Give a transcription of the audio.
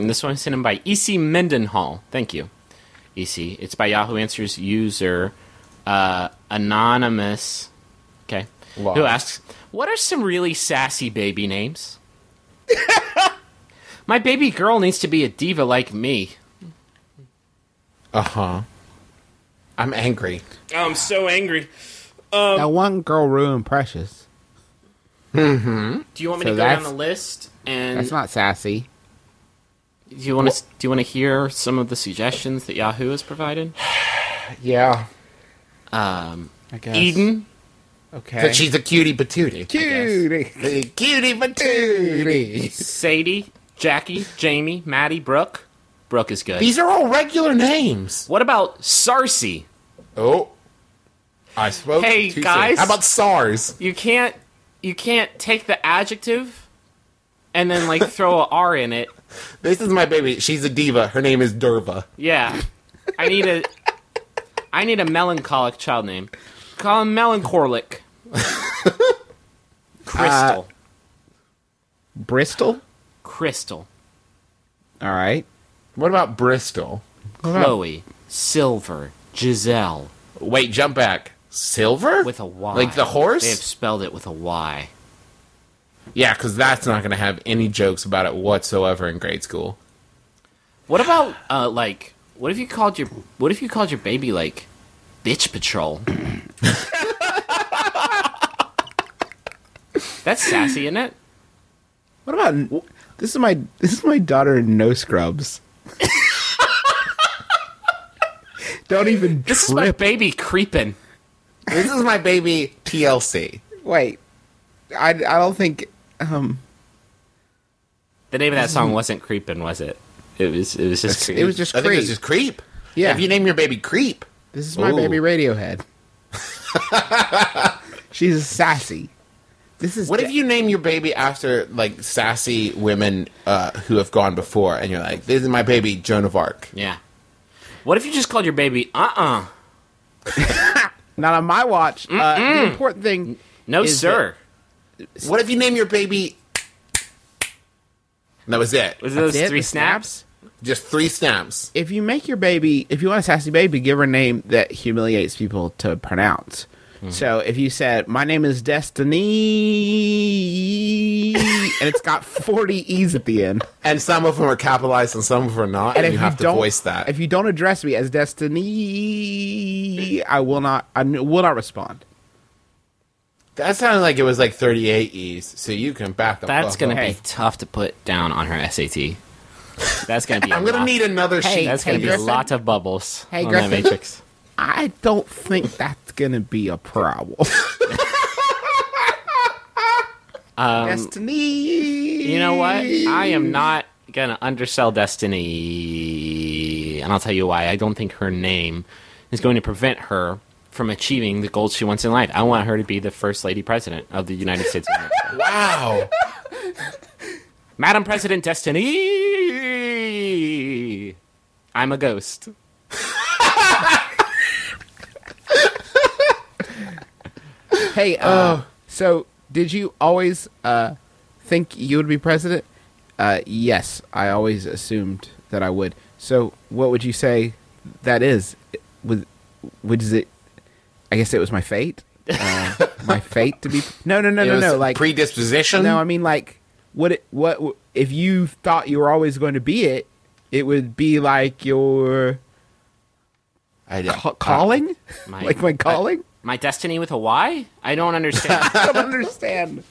And this one is sent in by EC Mendenhall. Thank you, EC. It's by Yahoo Answers user uh, Anonymous. Okay. Wow. Who asks, What are some really sassy baby names? My baby girl needs to be a diva like me. Uh huh. I'm angry. Oh, I'm so angry. that one girl ruined Precious. Mm-hmm. Do you want me So to go down the list? And That's not sassy. Do you want to do you want to hear some of the suggestions that Yahoo has provided? Yeah. Um, I guess. Eden, Okay. But she's a cutie patootie. cutie. Cutie patootie. Sadie, Jackie, Jamie, Maddie, Brooke. Brooke is good. These are all regular names. what about Sarcy? Oh. I spoke. Hey, too soon. guys. How about SARS? You can't you can't take the adjective and then like throw a R in it. This is my baby. She's a diva. Her name is Derva. Yeah. I need a I need a melancholic child name. Call him Melancholic. Crystal. Uh, Bristol. Crystal. All right. What about Bristol? Chloe. Silver. Giselle. Wait, jump back. Silver? With a Y. Like the horse? They have spelled it with a Y. Yeah, because that's not going to have any jokes about it whatsoever in grade school. What about uh like what if you called your what if you called your baby like bitch patrol? That's sassy, isn't it? What about this? Is my this is my daughter in no scrubs. Don't even This is my baby creeping. This is my baby TLC. Wait, I, I don't think. Um, The name of that song wasn't creeping, was it? It was it was just it was just I think creep. it's just creep. Yeah. If you name your baby Creep, This is my Ooh. baby Radiohead. She's sassy. This is what de- if you name your baby after like sassy women uh, who have gone before, and you're like, "This is my baby Joan of Arc." Yeah. What if you just called your baby uh uh not on my watch? Uh, the important thing. No Is sir. What if you name your baby? That was it. Was it those it? three The snaps? Just three snaps. If you make your baby, if you want a sassy baby, give her a name that humiliates people to pronounce. Hmm. So if you said, "My name is Destiny," and it's got forty e's at the end, And some of them are capitalized and some of them are not, and, and if you have to don't voice that. if you don't address me as Destiny, I will not. I n- will not respond. That sounded like it was like 38 E's, so you can back the That's gonna up. be tough to put down on her SAT. That's gonna be. a I'm gonna need another Hey, sheet. That's gonna Hey, be Griffin. a lot of bubbles Hey, on Griffin. that matrix. I don't think that's gonna be a problem. Um, Destiny. You know what? I am not gonna undersell Destiny, and I'll tell you why. I don't think her name is going to prevent her from achieving the goals she wants in life. I want her to be the first lady president of the United States of America. wow. Madam President Destiny. I'm a ghost. Hey, uh, so did you always uh, think you would be president? Uh, yes, I always assumed that I would. So, what would you say that is? Would would is it? I guess it was my fate. Uh, my fate to be. No, no, no, It no, no. Like predisposition. no, I mean like what? It, what if you thought you were always going to be it? It would be like your I ca- calling, My- like my calling. My destiny with a Y? I don't understand. I don't understand.